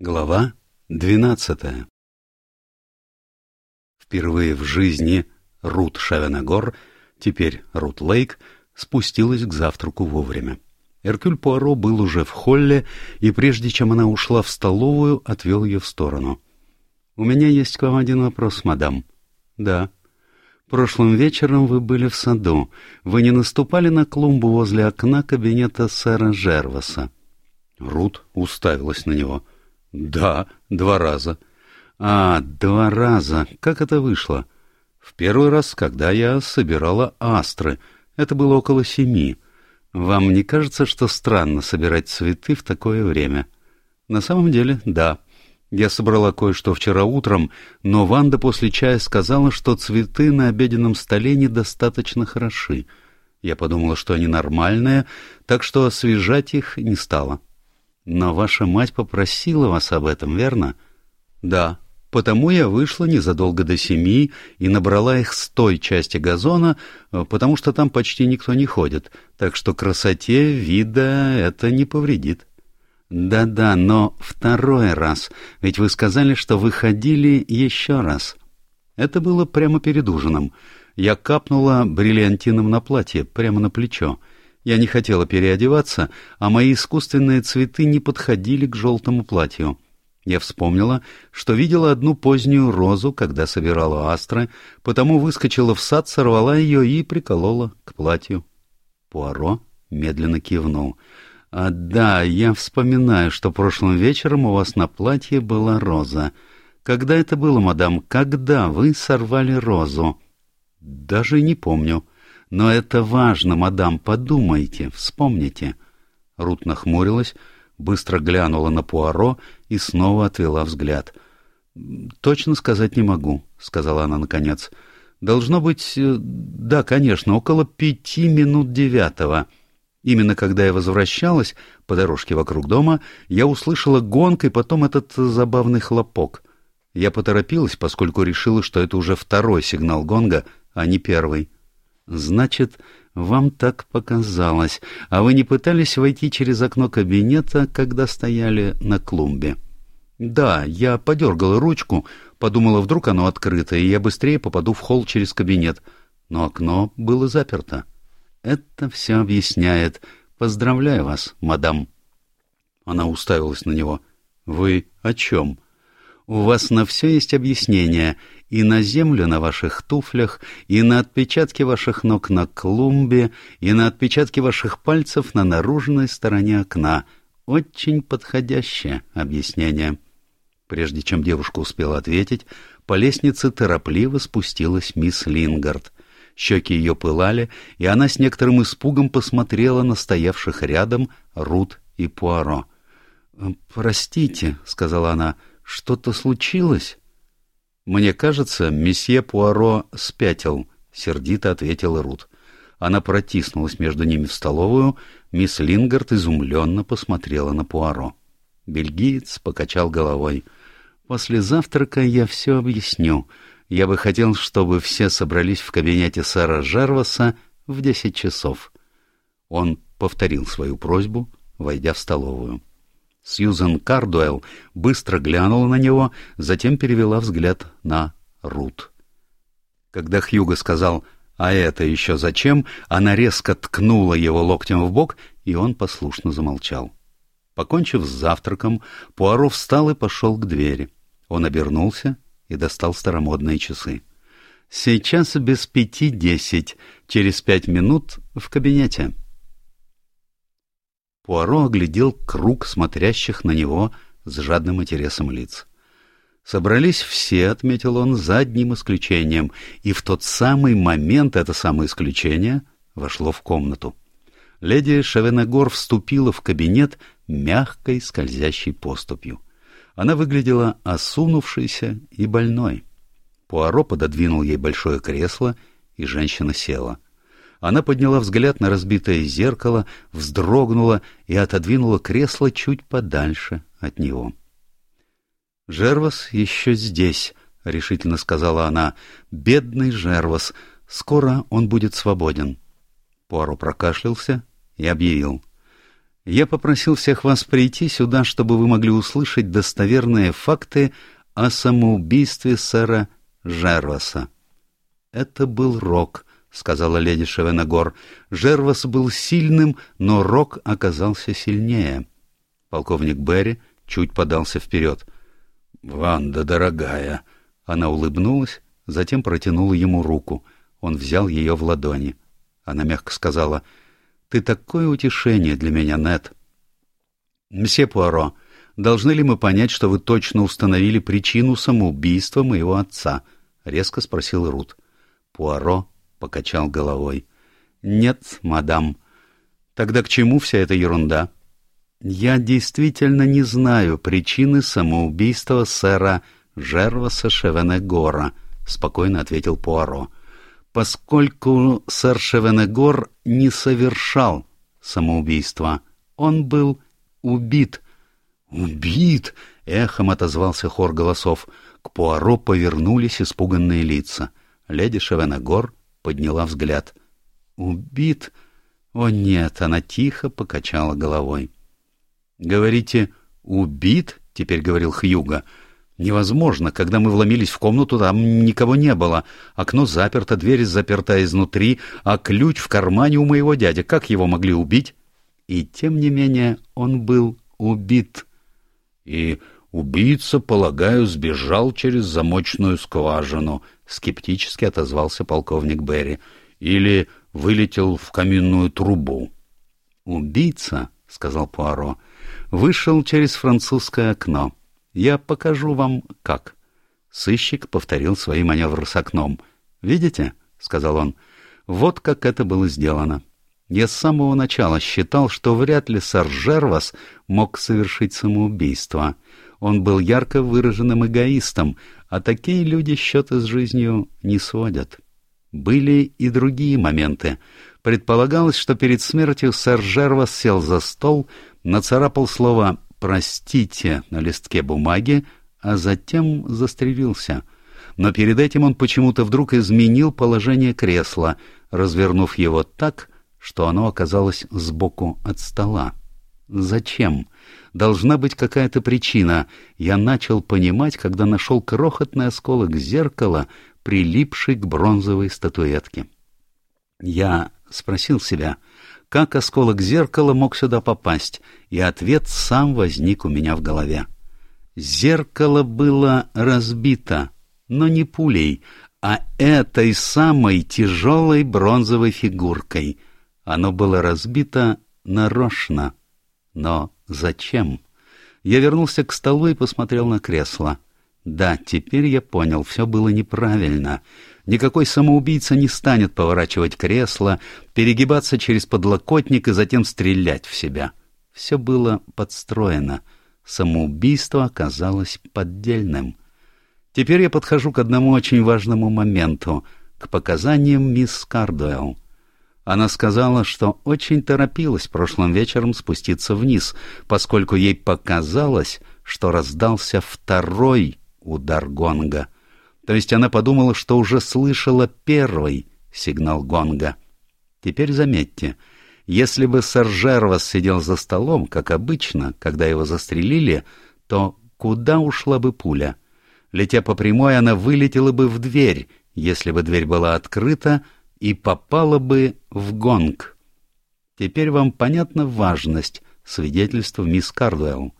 Глава двенадцатая Впервые в жизни Рут Шавенагор, теперь Рут Лейк, спустилась к завтраку вовремя. Эркюль Пуаро был уже в холле, и прежде чем она ушла в столовую, отвел ее в сторону. — У меня есть к вам один вопрос, мадам. — Да. Прошлым вечером вы были в саду. Вы не наступали на клумбу возле окна кабинета сэра Жерваса? Рут уставилась на него — два раза. А, два раза. Как это вышло? В первый раз, когда я собирала астры. Это было около семи. Вам не кажется, что странно собирать цветы в такое время? На самом деле, да. Я собрала кое-что вчера утром, но Ванда после чая сказала, что цветы на обеденном столе недостаточно хороши. Я подумала, что они нормальные, так что освежать их не стала. Но ваша мать попросила вас об этом, верно? Да. Потому я вышла незадолго до семи и набрала их с той части газона, э, потому что там почти никто не ходит, так что красоте вида это не повредит. Да-да, но второй раз, ведь вы сказали, что вы ходили еще раз. Это было прямо перед ужином. Я капнула бриллиантином на платье, прямо на плечо. Я не хотела переодеваться, а мои искусственные цветы не подходили к желтому платью. Я вспомнила, что видела одну позднюю розу, когда собирала астры, потому выскочила в сад, сорвала ее и приколола к платью. Пуаро медленно кивнул. — А да, я вспоминаю, что прошлым вечером у вас на платье была роза. Когда это было, мадам? Когда вы сорвали розу? — Даже не помню. — но это важно, мадам, подумайте, вспомните. Рут нахмурилась, быстро глянула на Пуаро и снова отвела взгляд. «Точно сказать не могу», — сказала она наконец. «Должно быть, э, да, конечно, около пяти минут девятого». Именно когда я возвращалась по дорожке вокруг дома, я услышала гонг и потом этот забавный хлопок. Я поторопилась, поскольку решила, что это уже второй сигнал гонга, а не первый. Значит, вам так показалось, а вы не пытались войти через окно кабинета, когда стояли на клумбе? Да, я подергала ручку, подумала, вдруг оно открыто, и я быстрее попаду в холл через кабинет. Но окно было заперто. Это все объясняет. Поздравляю вас, мадам. Она уставилась на него. Вы о чем? У вас на все есть объяснение, и на землю на ваших туфлях, и на отпечатки ваших ног на клумбе, и на отпечатки ваших пальцев на наружной стороне окна. Очень подходящее объяснение. Прежде чем девушка успела ответить, по лестнице торопливо спустилась мисс Лингард. Щеки ее пылали, и она с некоторым испугом посмотрела на стоявших рядом Рут и Пуаро. «Простите», — сказала она, — «что-то случилось?» «Мне кажется, месье Пуаро спятил», — сердито ответила Рут. Она протиснулась между ними в столовую, мисс Лингард изумленно посмотрела на Пуаро. Бельгиец покачал головой. «После завтрака я все объясню. Я бы хотел, чтобы все собрались в кабинете сэра Жерваса в десять часов». Он повторил свою просьбу, войдя в столовую. Сьюзен Кардуэлл быстро глянула на него, затем перевела взгляд на Рут. Когда Хьюго сказал «А это еще зачем?», она резко ткнула его локтем в бок, и он послушно замолчал. Покончив с завтраком, Пуаро встал и пошел к двери. Он обернулся и достал старомодные часы. «Сейчас без пяти десять. Через пять минут в кабинете». Пуаро оглядел круг смотрящих на него с жадным интересом лиц. Собрались все, — отметил он, — за одним исключением, и в тот самый момент это самое исключение вошло в комнату. Леди Шавенегор вступила в кабинет мягкой скользящей поступью. Она выглядела осунувшейся и больной. Пуаро пододвинул ей большое кресло, и женщина села — она подняла взгляд на разбитое зеркало, вздрогнула и отодвинула кресло чуть подальше от него. «Жервас еще здесь», — решительно сказала она. «Бедный Жервас. Скоро он будет свободен». Пуаро прокашлялся и объявил. Я попросил всех вас прийти сюда, чтобы вы могли услышать достоверные факты о самоубийстве сэра Жерваса. Это был Рок, — сказала леди Шевенагор. Жервас был сильным, но Рок оказался сильнее. Полковник Берри чуть подался вперед. — Ванда, дорогая! Она улыбнулась, затем протянула ему руку. Он взял ее в ладони. Она мягко сказала, — Ты такое утешение для меня, Нет. Мсье Пуаро, должны ли мы понять, что вы точно установили причину самоубийства моего отца? — резко спросил Рут. Пуаро покачал головой. — Нет, мадам. — Тогда к чему вся эта ерунда? — Я действительно не знаю причины самоубийства сэра Жерваса Шевенегора, — спокойно ответил Пуаро поскольку сэр Шевенегор не совершал самоубийства. Он был убит. «Убит!» — эхом отозвался хор голосов. К Пуаро повернулись испуганные лица. Леди Шевенегор подняла взгляд. «Убит?» «О нет!» — она тихо покачала головой. «Говорите, убит?» — теперь говорил Хьюга. Невозможно. Когда мы вломились в комнату, там никого не было. Окно заперто, дверь заперта изнутри, а ключ в кармане у моего дяди. Как его могли убить? И тем не менее он был убит. И убийца, полагаю, сбежал через замочную скважину, скептически отозвался полковник Берри. Или вылетел в каминную трубу. Убийца, сказал Пуаро, вышел через французское окно. Я покажу вам, как. Сыщик повторил свои маневры с окном. «Видите?» — сказал он. «Вот как это было сделано. Я с самого начала считал, что вряд ли сэр Жервас мог совершить самоубийство. Он был ярко выраженным эгоистом, а такие люди счеты с жизнью не сводят. Были и другие моменты. Предполагалось, что перед смертью сэр Жервас сел за стол, нацарапал слово «простите» на листке бумаги, а затем застрелился. Но перед этим он почему-то вдруг изменил положение кресла, развернув его так, что оно оказалось сбоку от стола. Зачем? Должна быть какая-то причина. Я начал понимать, когда нашел крохотный осколок зеркала, прилипший к бронзовой статуэтке. Я спросил себя, как осколок зеркала мог сюда попасть, и ответ сам возник у меня в голове. Зеркало было разбито, но не пулей, а этой самой тяжелой бронзовой фигуркой. Оно было разбито нарочно. Но зачем? Я вернулся к столу и посмотрел на кресло. Да, теперь я понял, все было неправильно. Никакой самоубийца не станет поворачивать кресло, перегибаться через подлокотник и затем стрелять в себя. Все было подстроено. Самоубийство оказалось поддельным. Теперь я подхожу к одному очень важному моменту, к показаниям мисс Кардуэлл. Она сказала, что очень торопилась прошлым вечером спуститься вниз, поскольку ей показалось, что раздался второй удар гонга — то есть она подумала, что уже слышала первый сигнал гонга. Теперь заметьте, если бы Саржервас сидел за столом, как обычно, когда его застрелили, то куда ушла бы пуля? Летя по прямой, она вылетела бы в дверь, если бы дверь была открыта, и попала бы в гонг. Теперь вам понятна важность свидетельства мисс Кардуэлл.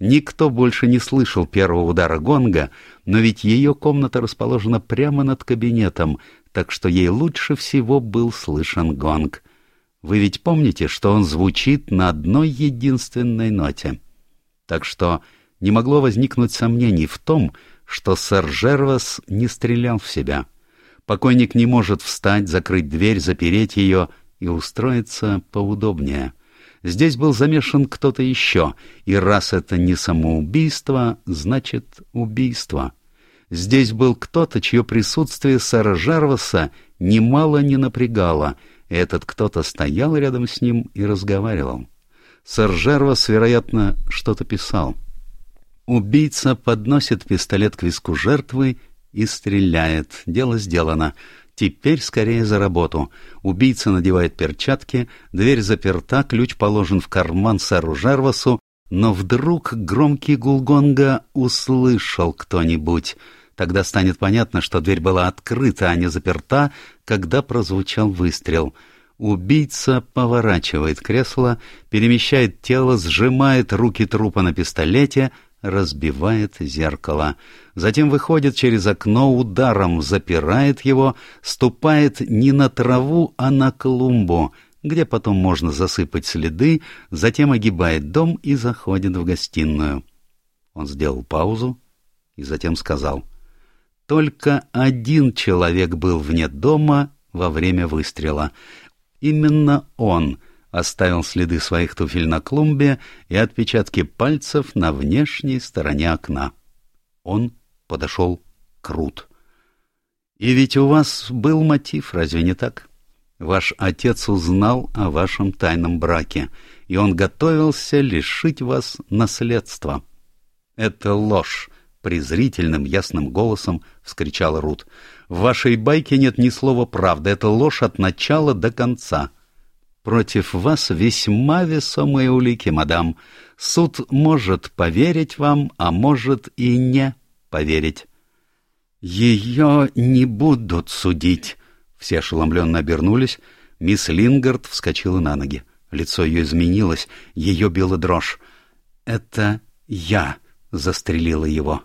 Никто больше не слышал первого удара гонга, но ведь ее комната расположена прямо над кабинетом, так что ей лучше всего был слышен гонг. Вы ведь помните, что он звучит на одной единственной ноте? Так что не могло возникнуть сомнений в том, что сэр Жервас не стрелял в себя. Покойник не может встать, закрыть дверь, запереть ее и устроиться поудобнее. Здесь был замешан кто-то еще, и раз это не самоубийство, значит убийство. Здесь был кто-то, чье присутствие сэра Жарваса немало не напрягало, и этот кто-то стоял рядом с ним и разговаривал. Сэр Жарвас, вероятно, что-то писал. Убийца подносит пистолет к виску жертвы и стреляет. Дело сделано. Теперь скорее за работу. Убийца надевает перчатки, дверь заперта, ключ положен в карман сэру Жервасу, но вдруг громкий гул гонга услышал кто-нибудь. Тогда станет понятно, что дверь была открыта, а не заперта, когда прозвучал выстрел. Убийца поворачивает кресло, перемещает тело, сжимает руки трупа на пистолете, разбивает зеркало. Затем выходит через окно, ударом запирает его, ступает не на траву, а на клумбу, где потом можно засыпать следы, затем огибает дом и заходит в гостиную. Он сделал паузу и затем сказал — только один человек был вне дома во время выстрела. Именно он оставил следы своих туфель на клумбе и отпечатки пальцев на внешней стороне окна. Он подошел к Рут. «И ведь у вас был мотив, разве не так? Ваш отец узнал о вашем тайном браке, и он готовился лишить вас наследства. Это ложь, презрительным ясным голосом вскричала Рут. «В вашей байке нет ни слова правды, это ложь от начала до конца». «Против вас весьма весомые улики, мадам. Суд может поверить вам, а может и не поверить». «Ее не будут судить», — все ошеломленно обернулись. Мисс Лингард вскочила на ноги. Лицо ее изменилось, ее била дрожь. «Это я», — застрелила его.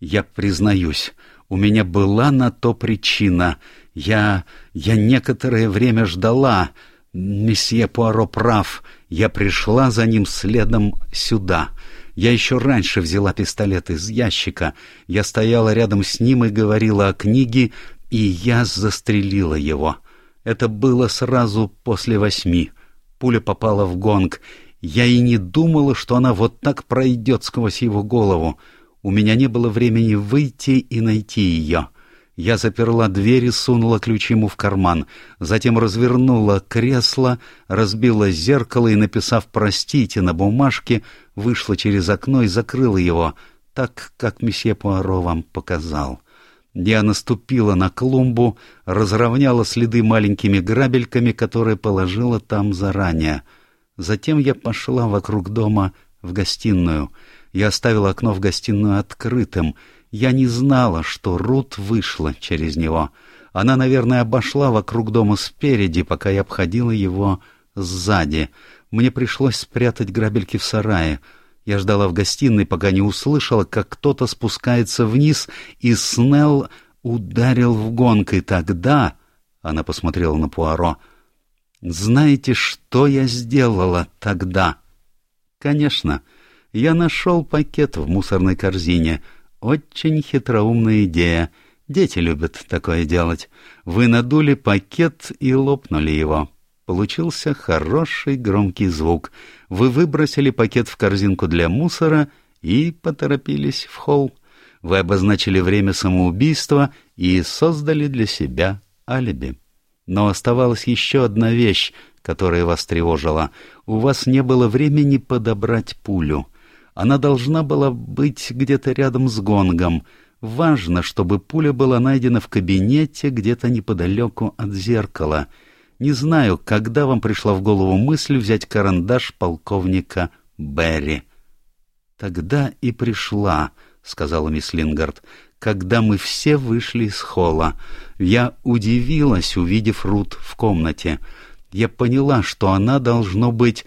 Я признаюсь, у меня была на то причина. Я... я некоторое время ждала. Месье Пуаро прав. Я пришла за ним следом сюда. Я еще раньше взяла пистолет из ящика. Я стояла рядом с ним и говорила о книге, и я застрелила его. Это было сразу после восьми. Пуля попала в гонг. Я и не думала, что она вот так пройдет сквозь его голову. У меня не было времени выйти и найти ее. Я заперла дверь и сунула ключ ему в карман, затем развернула кресло, разбила зеркало и, написав «простите» на бумажке, вышла через окно и закрыла его, так, как месье Пуаро вам показал. Я наступила на клумбу, разровняла следы маленькими грабельками, которые положила там заранее. Затем я пошла вокруг дома в гостиную — я оставила окно в гостиную открытым. Я не знала, что Рут вышла через него. Она, наверное, обошла вокруг дома спереди, пока я обходила его сзади. Мне пришлось спрятать грабельки в сарае. Я ждала в гостиной, пока не услышала, как кто-то спускается вниз, и Снелл ударил в гонг, и тогда... Она посмотрела на Пуаро. «Знаете, что я сделала тогда?» «Конечно» я нашел пакет в мусорной корзине. Очень хитроумная идея. Дети любят такое делать. Вы надули пакет и лопнули его. Получился хороший громкий звук. Вы выбросили пакет в корзинку для мусора и поторопились в холл. Вы обозначили время самоубийства и создали для себя алиби. Но оставалась еще одна вещь, которая вас тревожила. У вас не было времени подобрать пулю. Она должна была быть где-то рядом с гонгом. Важно, чтобы пуля была найдена в кабинете где-то неподалеку от зеркала. Не знаю, когда вам пришла в голову мысль взять карандаш полковника Берри. «Тогда и пришла», — сказала мисс Лингард, — «когда мы все вышли из холла. Я удивилась, увидев Рут в комнате. Я поняла, что она, должно быть,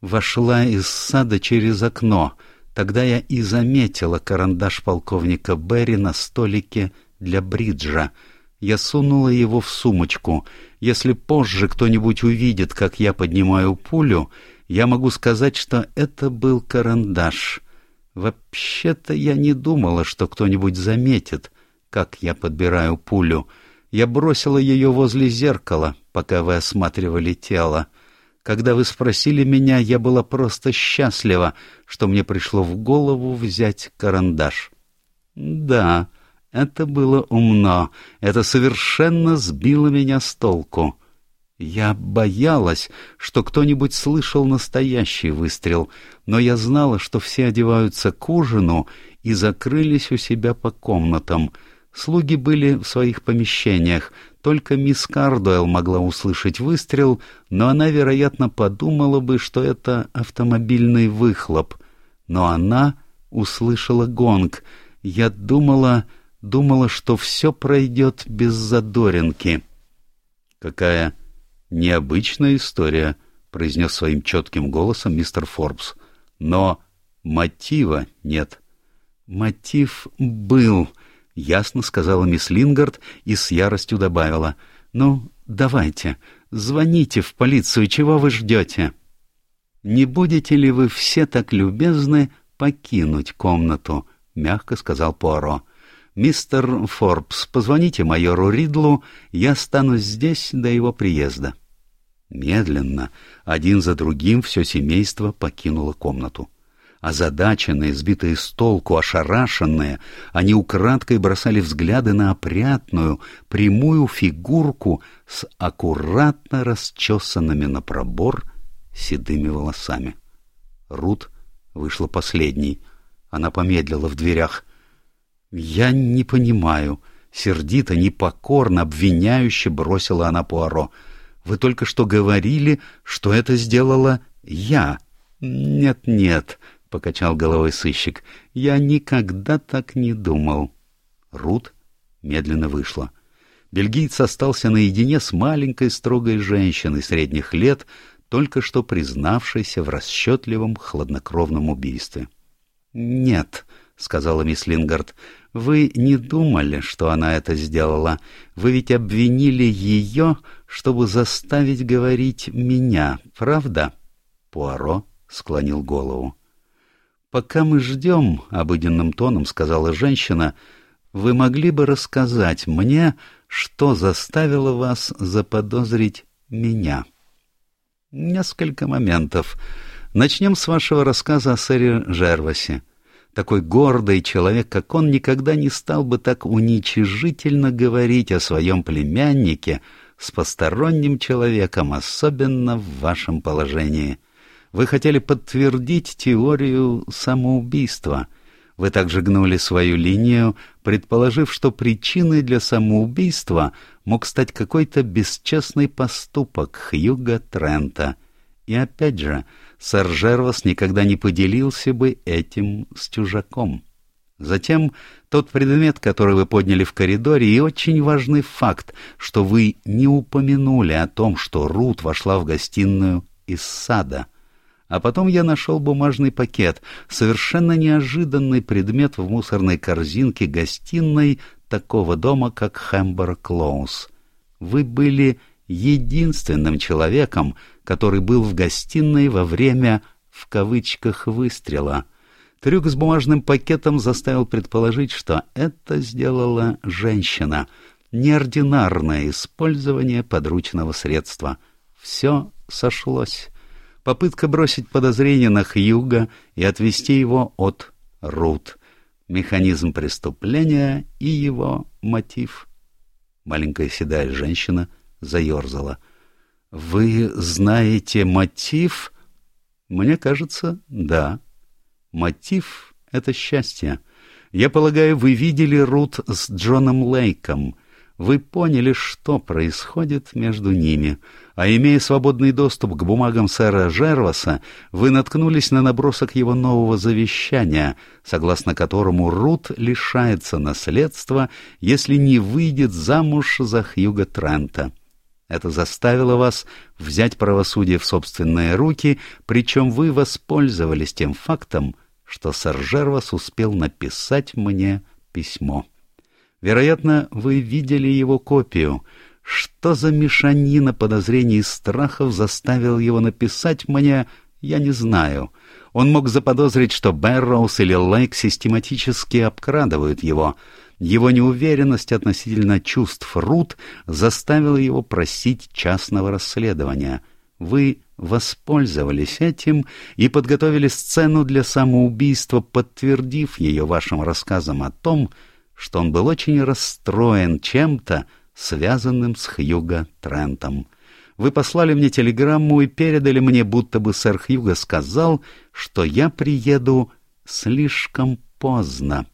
вошла из сада через окно. Тогда я и заметила карандаш полковника Берри на столике для бриджа. Я сунула его в сумочку. Если позже кто-нибудь увидит, как я поднимаю пулю, я могу сказать, что это был карандаш. Вообще-то я не думала, что кто-нибудь заметит, как я подбираю пулю. Я бросила ее возле зеркала, пока вы осматривали тело. Когда вы спросили меня, я была просто счастлива, что мне пришло в голову взять карандаш. Да, это было умно, это совершенно сбило меня с толку. Я боялась, что кто-нибудь слышал настоящий выстрел, но я знала, что все одеваются к ужину и закрылись у себя по комнатам. Слуги были в своих помещениях, только мисс Кардуэлл могла услышать выстрел, но она, вероятно, подумала бы, что это автомобильный выхлоп. Но она услышала гонг. Я думала, думала, что все пройдет без задоринки. «Какая необычная история», — произнес своим четким голосом мистер Форбс. «Но мотива нет». «Мотив был», — ясно сказала мисс Лингард и с яростью добавила. «Ну, давайте, звоните в полицию, чего вы ждете?» «Не будете ли вы все так любезны покинуть комнату?» — мягко сказал Пуаро. «Мистер Форбс, позвоните майору Ридлу, я останусь здесь до его приезда». Медленно, один за другим, все семейство покинуло комнату. Озадаченные, сбитые с толку, ошарашенные, они украдкой бросали взгляды на опрятную, прямую фигурку с аккуратно расчесанными на пробор седыми волосами. Рут вышла последней. Она помедлила в дверях. «Я не понимаю», — сердито, непокорно, обвиняюще бросила она Пуаро. «Вы только что говорили, что это сделала я». «Нет-нет», — покачал головой сыщик. — Я никогда так не думал. Рут медленно вышла. Бельгиец остался наедине с маленькой строгой женщиной средних лет, только что признавшейся в расчетливом хладнокровном убийстве. — Нет, — сказала мисс Лингард, — вы не думали, что она это сделала. Вы ведь обвинили ее, чтобы заставить говорить меня, правда? Пуаро склонил голову. «Пока мы ждем», — обыденным тоном сказала женщина, — «вы могли бы рассказать мне, что заставило вас заподозрить меня?» «Несколько моментов. Начнем с вашего рассказа о сэре Жервасе. Такой гордый человек, как он, никогда не стал бы так уничижительно говорить о своем племяннике с посторонним человеком, особенно в вашем положении». Вы хотели подтвердить теорию самоубийства. Вы также гнули свою линию, предположив, что причиной для самоубийства мог стать какой-то бесчестный поступок Хьюга Трента. И опять же, сэр Жервас никогда не поделился бы этим с чужаком. Затем тот предмет, который вы подняли в коридоре, и очень важный факт, что вы не упомянули о том, что Рут вошла в гостиную из сада — а потом я нашел бумажный пакет, совершенно неожиданный предмет в мусорной корзинке гостиной такого дома, как Хэмбер Клоус. Вы были единственным человеком, который был в гостиной во время, в кавычках, выстрела. Трюк с бумажным пакетом заставил предположить, что это сделала женщина. Неординарное использование подручного средства. Все сошлось попытка бросить подозрение на Хьюга и отвести его от Рут, механизм преступления и его мотив. Маленькая седая женщина заерзала. — Вы знаете мотив? — Мне кажется, да. Мотив — это счастье. Я полагаю, вы видели Рут с Джоном Лейком — вы поняли, что происходит между ними, а имея свободный доступ к бумагам сэра Жерваса, вы наткнулись на набросок его нового завещания, согласно которому Рут лишается наследства, если не выйдет замуж за Хьюга Трента. Это заставило вас взять правосудие в собственные руки, причем вы воспользовались тем фактом, что сэр Жервас успел написать мне письмо. Вероятно, вы видели его копию. Что за мешанина подозрений и страхов заставил его написать мне, я не знаю. Он мог заподозрить, что Бэрроуз или Лейк систематически обкрадывают его. Его неуверенность относительно чувств Рут заставила его просить частного расследования. Вы воспользовались этим и подготовили сцену для самоубийства, подтвердив ее вашим рассказом о том, что он был очень расстроен чем-то, связанным с Хьюго Трентом. Вы послали мне телеграмму и передали мне, будто бы сэр Хьюго сказал, что я приеду слишком поздно.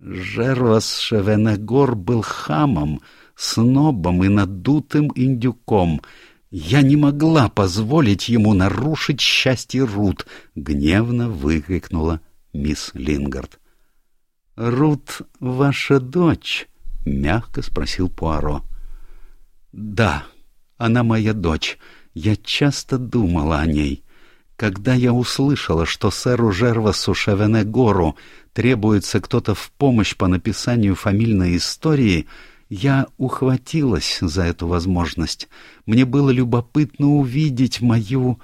Жервас Шевенегор был хамом, снобом и надутым индюком. Я не могла позволить ему нарушить счастье Рут, — гневно выкрикнула мисс Лингард. — Рут ваша дочь? — мягко спросил Пуаро. — Да, она моя дочь. Я часто думала о ней. Когда я услышала, что сэру Жервасу Шевенегору требуется кто-то в помощь по написанию фамильной истории, я ухватилась за эту возможность. Мне было любопытно увидеть мою...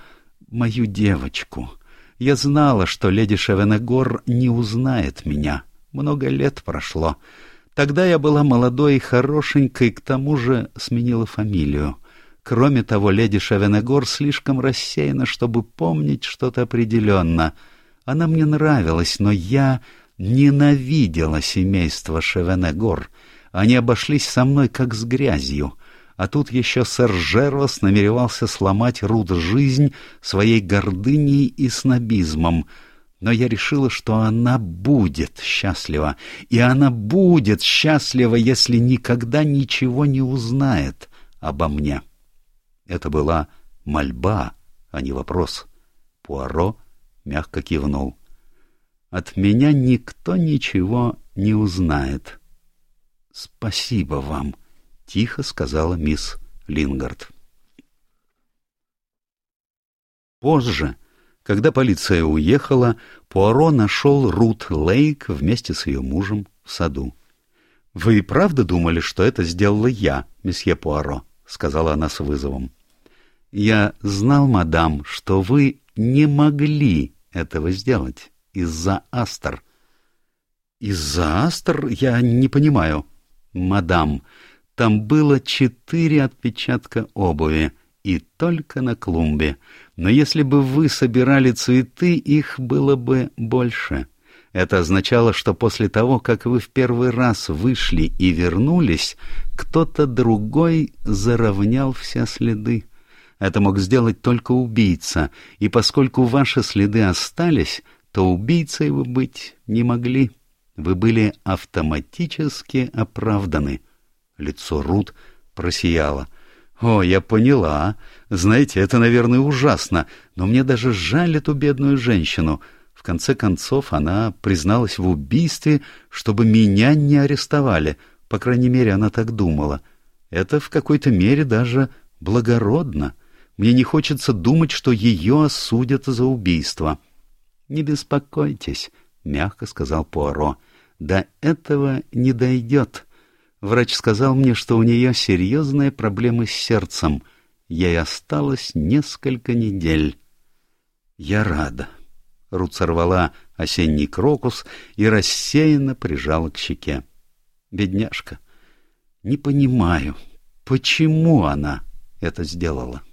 мою девочку. Я знала, что леди Шевенегор не узнает меня. Много лет прошло. Тогда я была молодой и хорошенькой, к тому же сменила фамилию. Кроме того, леди Шевенегор слишком рассеяна, чтобы помнить что-то определенно. Она мне нравилась, но я ненавидела семейство Шевенегор. Они обошлись со мной как с грязью. А тут еще сэр Жервас намеревался сломать Рут жизнь своей гордыней и снобизмом. Но я решила, что она будет счастлива, и она будет счастлива, если никогда ничего не узнает обо мне. Это была мольба, а не вопрос. Пуаро мягко кивнул. «От меня никто ничего не узнает». «Спасибо вам», — тихо сказала мисс Лингард. Позже, когда полиция уехала, Пуаро нашел Рут Лейк вместе с ее мужем в саду. «Вы правда думали, что это сделала я, месье Пуаро?» — сказала она с вызовом. Я знал, мадам, что вы не могли этого сделать из-за Астер. Из-за Астер я не понимаю. Мадам, там было четыре отпечатка обуви, и только на клумбе. Но если бы вы собирали цветы, их было бы больше. Это означало, что после того, как вы в первый раз вышли и вернулись, кто-то другой заровнял все следы. Это мог сделать только убийца, и поскольку ваши следы остались, то убийцей вы быть не могли. Вы были автоматически оправданы. Лицо Рут просияло. «О, я поняла. Знаете, это, наверное, ужасно, но мне даже жаль эту бедную женщину. В конце концов, она призналась в убийстве, чтобы меня не арестовали. По крайней мере, она так думала. Это в какой-то мере даже благородно». Мне не хочется думать, что ее осудят за убийство. — Не беспокойтесь, — мягко сказал Пуаро. — До этого не дойдет. Врач сказал мне, что у нее серьезные проблемы с сердцем. Ей осталось несколько недель. Я рада. Рут сорвала осенний крокус и рассеянно прижала к щеке. Бедняжка. Не понимаю, почему она это сделала. —